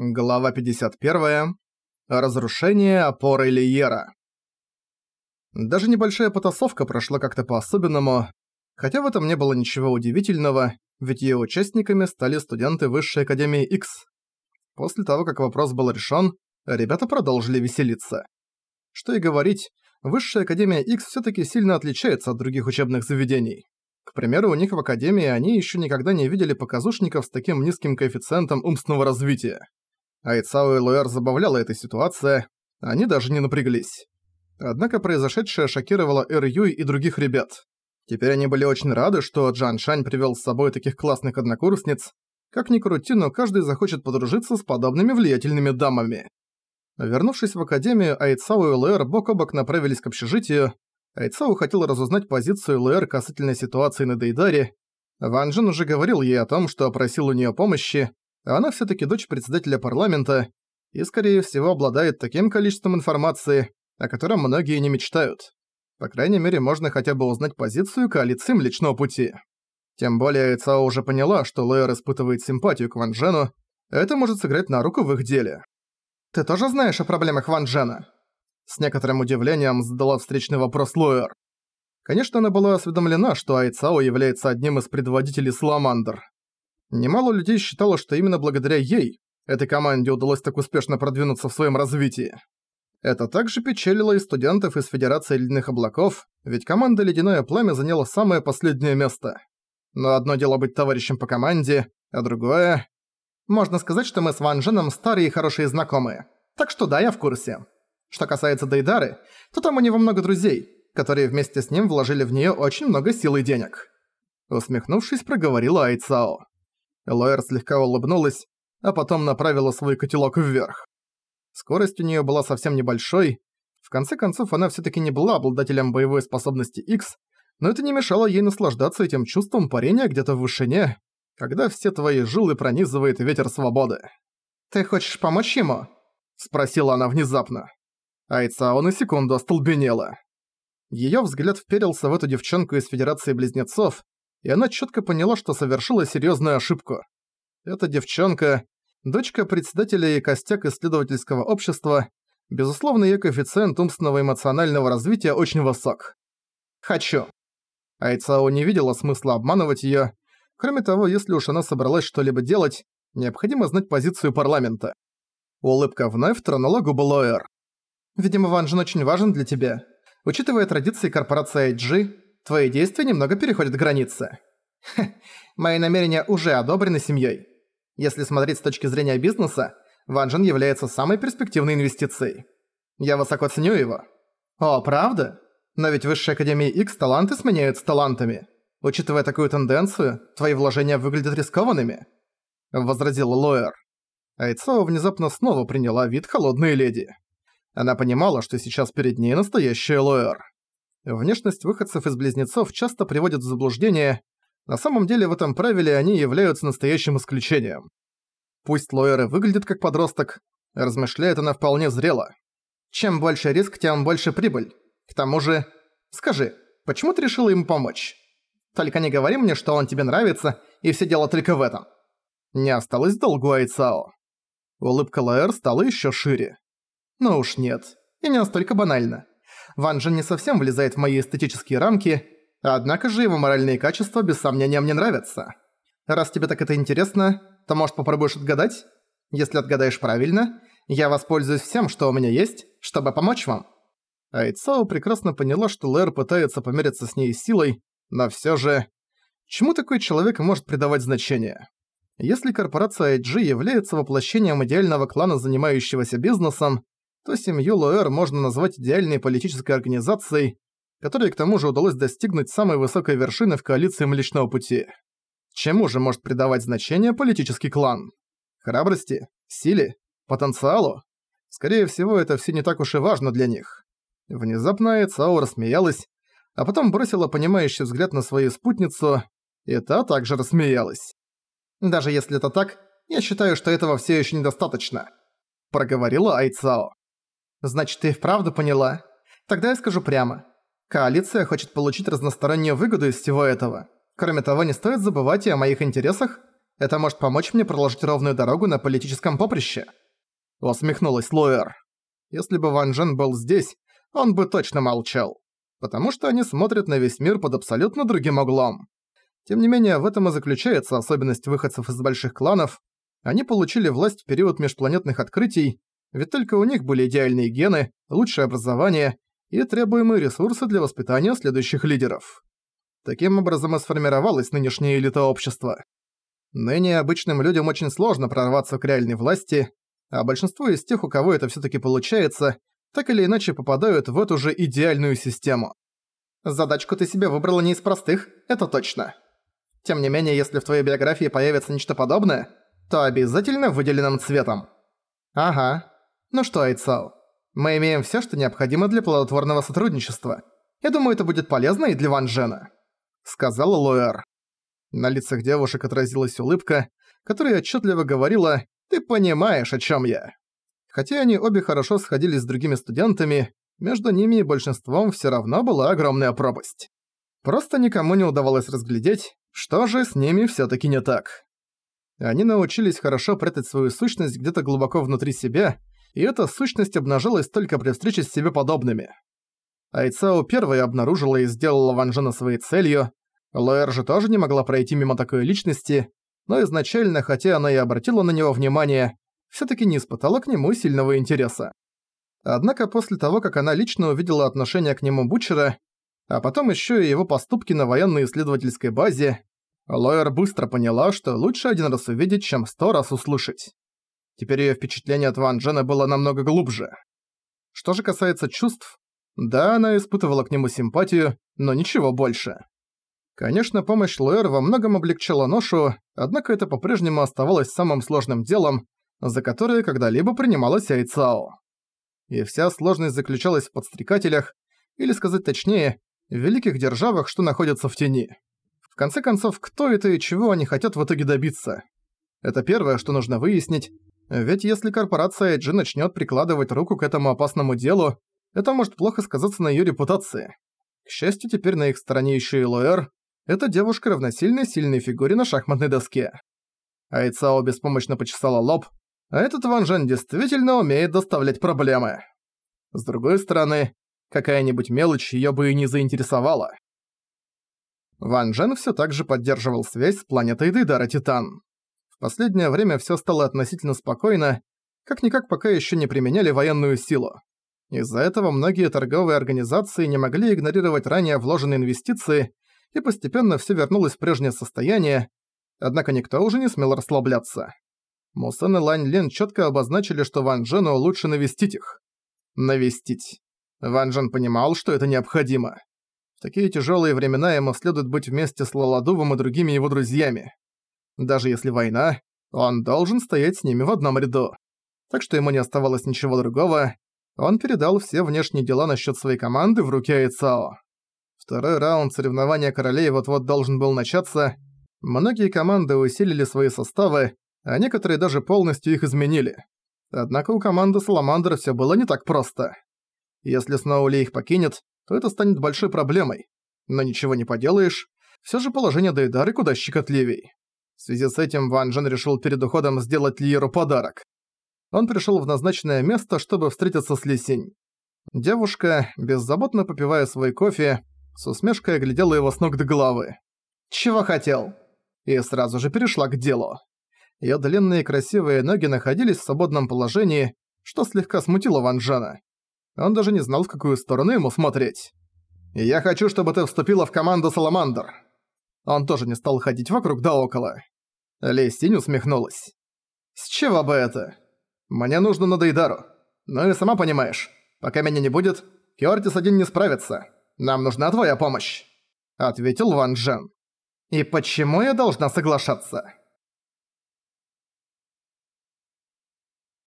Глава 51. Разрушение опоры Лиера. Даже небольшая потасовка прошла как-то по-особенному, хотя в этом не было ничего удивительного, ведь ее участниками стали студенты Высшей Академии X. После того, как вопрос был решен, ребята продолжили веселиться. Что и говорить, Высшая Академия X все таки сильно отличается от других учебных заведений. К примеру, у них в Академии они еще никогда не видели показушников с таким низким коэффициентом умственного развития. Айцао и Луэр забавляла эта ситуация, они даже не напряглись. Однако произошедшее шокировало Эр Юй и других ребят. Теперь они были очень рады, что Джан Шань привел с собой таких классных однокурсниц. Как ни крути, но каждый захочет подружиться с подобными влиятельными дамами. Вернувшись в академию, Айцао и Луэр бок о бок направились к общежитию. Айцао хотел разузнать позицию Луэр касательно ситуации на Дейдаре. Ван Джин уже говорил ей о том, что просил у нее помощи, она всё-таки дочь председателя парламента и, скорее всего, обладает таким количеством информации, о котором многие не мечтают. По крайней мере, можно хотя бы узнать позицию коалиции Млечного Пути. Тем более, Цао уже поняла, что Лоэр испытывает симпатию к Ван Джену, это может сыграть на руку в их деле. «Ты тоже знаешь о проблемах Ван Джена?» С некоторым удивлением задала встречный вопрос Лоэр. Конечно, она была осведомлена, что Айцао является одним из предводителей Саламандр. Немало людей считало, что именно благодаря ей этой команде удалось так успешно продвинуться в своем развитии. Это также печалило и студентов из Федерации Ледяных Облаков, ведь команда Ледяное Пламя заняла самое последнее место. Но одно дело быть товарищем по команде, а другое... Можно сказать, что мы с Ван Дженом старые и хорошие знакомые. Так что да, я в курсе. Что касается Дейдары, то там у него много друзей, которые вместе с ним вложили в неё очень много сил и денег. Усмехнувшись, проговорила Айцао. Элоэр слегка улыбнулась, а потом направила свой котелок вверх. Скорость у неё была совсем небольшой. В конце концов, она всё-таки не была обладателем боевой способности X, но это не мешало ей наслаждаться этим чувством парения где-то в вышине, когда все твои жилы пронизывает ветер свободы. «Ты хочешь помочь ему?» – спросила она внезапно. Айцао на секунду остолбенела. Её взгляд вперился в эту девчонку из Федерации Близнецов, и она четко поняла, что совершила серьезную ошибку. Эта девчонка, дочка председателя и костяк исследовательского общества, безусловно, ее коэффициент умственного эмоционального развития очень высок. «Хочу». Айцао не видела смысла обманывать ее. Кроме того, если уж она собралась что-либо делать, необходимо знать позицию парламента. Улыбка вновь тронула губы Лоэр. «Видимо, Ван Джин очень важен для тебя. Учитывая традиции корпорации IG, Твои действия немного переходят границы. Хе, мои намерения уже одобрены семьей. Если смотреть с точки зрения бизнеса, Ван Джен является самой перспективной инвестицией. Я высоко ценю его. О, правда? Но ведь в Высшей Академии X таланты сменяются талантами. Учитывая такую тенденцию, твои вложения выглядят рискованными. Возразила Лоэр. Айцао внезапно снова приняла вид холодной леди. Она понимала, что сейчас перед ней настоящая Лоэр. Внешность выходцев из близнецов часто приводит в заблуждение, на самом деле в этом правиле они являются настоящим исключением. Пусть Лоэра выглядит как подросток, размышляет она вполне зрело. Чем больше риск, тем больше прибыль. К тому же, скажи, почему ты решила ему помочь? Только не говори мне, что он тебе нравится, и все дело только в этом. Не осталось долгу Айцао. Улыбка Лоэр стала еще шире. Ну уж нет, и не настолько банально. Ван Джен не совсем влезает в мои эстетические рамки, однако же его моральные качества без сомнения мне нравятся. Раз тебе так это интересно, то может попробуешь отгадать? Если отгадаешь правильно, я воспользуюсь всем, что у меня есть, чтобы помочь вам». Айцао прекрасно поняла, что Лэр пытается помериться с ней силой, но всё же... Чему такой человек может придавать значение? Если корпорация IG является воплощением идеального клана, занимающегося бизнесом, то семью Лоэр можно назвать идеальной политической организацией, которой к тому же удалось достигнуть самой высокой вершины в коалиции Млечного Пути. Чему же может придавать значение политический клан? Храбрости? Силе? Потенциалу? Скорее всего, это все не так уж и важно для них. Внезапно Эцао рассмеялась, а потом бросила понимающий взгляд на свою спутницу, и та также рассмеялась. «Даже если это так, я считаю, что этого все еще недостаточно», — проговорила Айцао. Значит, ты вправду поняла? Тогда я скажу прямо. Коалиция хочет получить разностороннюю выгоду из всего этого. Кроме того, не стоит забывать и о моих интересах Это может помочь мне проложить ровную дорогу на политическом поприще?» Усмехнулась Луэр. Если бы Ван Джен был здесь, он бы точно молчал. Потому что они смотрят на весь мир под абсолютно другим углом. Тем не менее, в этом и заключается особенность выходцев из больших кланов. Они получили власть в период межпланетных открытий, ведь только у них были идеальные гены, лучшее образование и требуемые ресурсы для воспитания следующих лидеров. Таким образом и сформировалась нынешняя элита общества. Ныне обычным людям очень сложно прорваться к реальной власти, а большинство из тех, у кого это всё-таки получается, так или иначе попадают в эту же идеальную систему. Задачку ты себе выбрала не из простых, это точно. Тем не менее, если в твоей биографии появится нечто подобное, то обязательно выделенным цветом. Ага. Ну что, Айцао, мы имеем всё, что необходимо для плодотворного сотрудничества. Я думаю, это будет полезно и для Ван Джена», — сказала Луэр. На лицах девушек отразилась улыбка, которая отчетливо говорила «Ты понимаешь, о чем я». Хотя они обе хорошо сходились с другими студентами, между ними и большинством все равно была огромная пропасть. Просто никому не удавалось разглядеть, что же с ними все таки не так. Они научились хорошо прятать свою сущность где-то глубоко внутри себя, и эта сущность обнажилась только при встрече с себе подобными. Айцао первая обнаружила и сделала Ван Джена своей целью, Лоэр же тоже не могла пройти мимо такой личности, но изначально, хотя она и обратила на него внимание, всё-таки не испытала к нему сильного интереса. Однако после того, как она лично увидела отношение к нему Бучера, а потом ещё и его поступки на военно-исследовательской базе, Лоэр быстро поняла, что лучше один раз увидеть, чем сто раз услышать. Теперь её впечатление от Ван Джена было намного глубже. Что же касается чувств, да, она испытывала к нему симпатию, но ничего больше. Конечно, помощь Луэр во многом облегчила ношу, однако это по-прежнему оставалось самым сложным делом, за которое когда-либо принималась Айцао. И вся сложность заключалась в подстрекателях, или сказать точнее, в великих державах, что находятся в тени. В конце концов, кто это и чего они хотят в итоге добиться? Это первое, что нужно выяснить, ведь если корпорация IG начнет прикладывать руку к этому опасному делу, это может плохо сказаться на ее репутации. К счастью, теперь на их стороне еще и Лоэр, эта девушка равносильна сильной фигуре на шахматной доске. Айцао беспомощно почесала лоб, а этот Ван Жен действительно умеет доставлять проблемы. С другой стороны, какая-нибудь мелочь её бы и не заинтересовала. Ван Джен всё так же поддерживал связь с планетой Дейдара Титан. Последнее время всё стало относительно спокойно, как-никак пока ещё не применяли военную силу. Из-за этого многие торговые организации не могли игнорировать ранее вложенные инвестиции и постепенно все вернулось в прежнее состояние, однако никто уже не смел расслабляться. Мусан и Лань Лен четко обозначили, что Ван Джену лучше навестить их. Навестить. Ван Джен понимал, что это необходимо. В такие тяжелые времена ему следует быть вместе с Лаладувом и другими его друзьями. Даже если война, он должен стоять с ними в одном ряду. Так что ему не оставалось ничего другого. Он передал все внешние дела насчет своей команды в руки Айцао. Второй раунд соревнования королей вот-вот должен был начаться. Многие команды усилили свои составы, а некоторые даже полностью их изменили. Однако у команды Саламандр все было не так просто. Если Сноули их покинет, то это станет большой проблемой. Но ничего не поделаешь, все же положение Дейдары куда щекотливей. В связи с этим Ван Джен решил перед уходом сделать Лиеру подарок. Он пришел в назначенное место, чтобы встретиться с Лисинь. Девушка, беззаботно попивая свой кофе, с усмешкой оглядела его с ног до головы. «Чего хотел?» И сразу же перешла к делу. Её длинные красивые ноги находились в свободном положении, что слегка смутило Ван Джена. Он даже не знал, в какую сторону ему смотреть. «Я хочу, чтобы ты вступила в команду Саламандр». Он тоже не стал ходить вокруг да около. Лестинь усмехнулась. «С чего бы это? Мне нужно на Дейдару. Ну и сама понимаешь, пока меня не будет, Кёртис один не справится. Нам нужна твоя помощь», — ответил Ван Джен. «И почему я должна соглашаться?»